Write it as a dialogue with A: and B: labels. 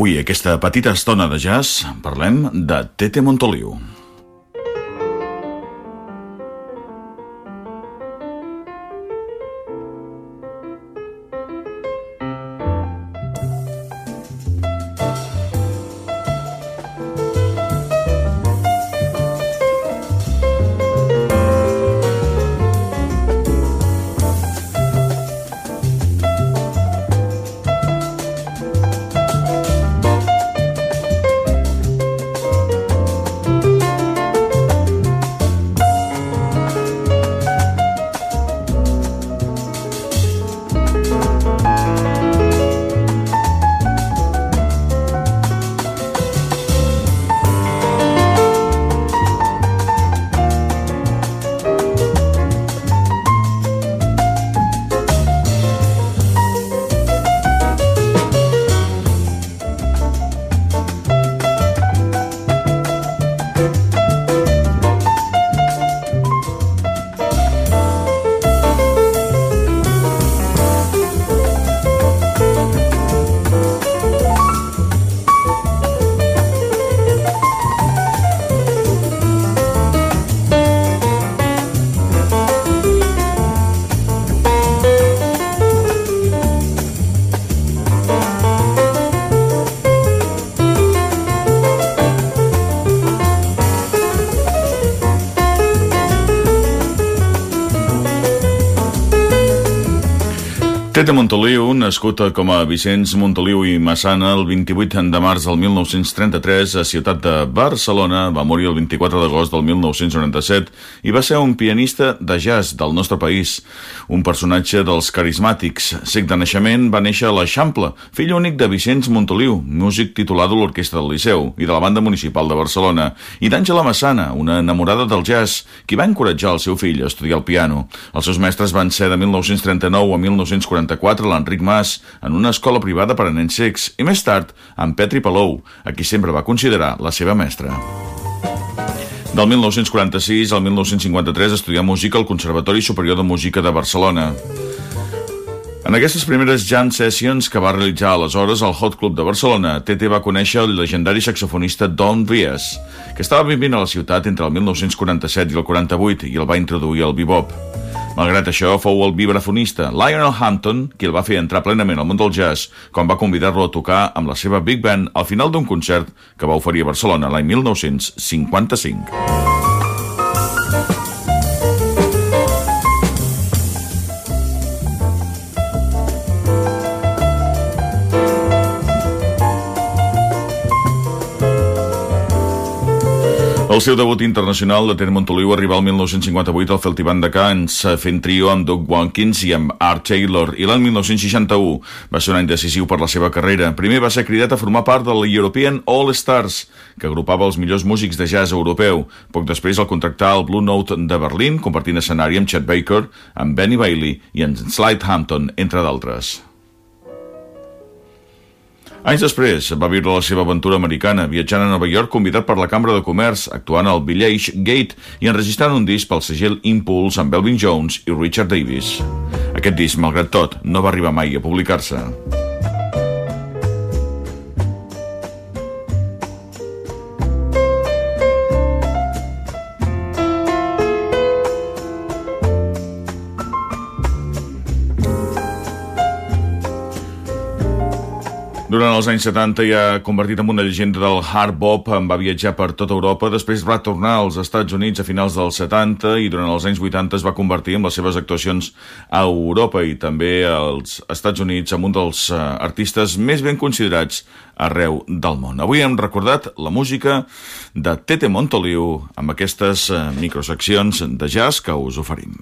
A: Avui, aquesta petita estona de jazz, parlem de Tete Montoliu. Tete Montoliu, nascut com a Vicenç Montoliu i Massana el 28 de març del 1933 a Ciutat de Barcelona, va morir el 24 d'agost del 1997 i va ser un pianista de jazz del nostre país, un personatge dels carismàtics. Sec de naixement, va néixer a l'Eixample, fill únic de Vicenç Montoliu, músic titular de l'Orquestra del Liceu i de la Banda Municipal de Barcelona, i d'Àngela Massana, una enamorada del jazz, qui va encoratjar el seu fill a estudiar el piano. Els seus mestres van ser de 1939 a 1940 1994 l'Enric Mas en una escola privada per a nens secs i més tard amb Petri Palou, a qui sempre va considerar la seva mestra. Del 1946 al 1953 estudià música al Conservatori Superior de Música de Barcelona. En aquestes primeres jam sessions que va realitzar aleshores al Hot Club de Barcelona, Tete va conèixer el legendari saxofonista Don Vies, que estava vivint a la ciutat entre el 1947 i el 48 i el va introduir al bebop. Malgrat això, fou el vibrafonista Lionel Hampton qui el va fer entrar plenament al món del jazz quan va convidar-lo a tocar amb la seva Big Band al final d'un concert que va oferir a Barcelona l'any 1955. El seu debut internacional de Ted Montoliu arriba al 1958 al Festival de Cannes, fent trio amb Doug Watkins i amb Art Taylor, i l'any 1961 va ser un any decisiu per la seva carrera. Primer va ser cridat a formar part del European All Stars, que agrupava els millors músics de jazz europeu. Poc després el contractar al Blue Note de Berlín, compartint escenari amb Chet Baker, amb Benny Bailey i amb Slide Hampton, entre d'altres. Anys després va viure la seva aventura americana, viatjant a Nova York convidat per la Cambra de Comerç, actuant al Village Gate i enregistrant un disc pel segell Impulse amb Belvin Jones i Richard Davis. Aquest disc, malgrat tot, no va arribar mai a publicar-se. Durant els anys 70 ja convertit en una llegenda del hard bop, va viatjar per tota Europa, després va tornar als Estats Units a finals dels 70 i durant els anys 80 es va convertir en les seves actuacions a Europa i també als Estats Units amb un dels eh, artistes més ben considerats arreu del món. Avui hem recordat la música de Tete Montoliu amb aquestes eh, microseccions de jazz que us oferim.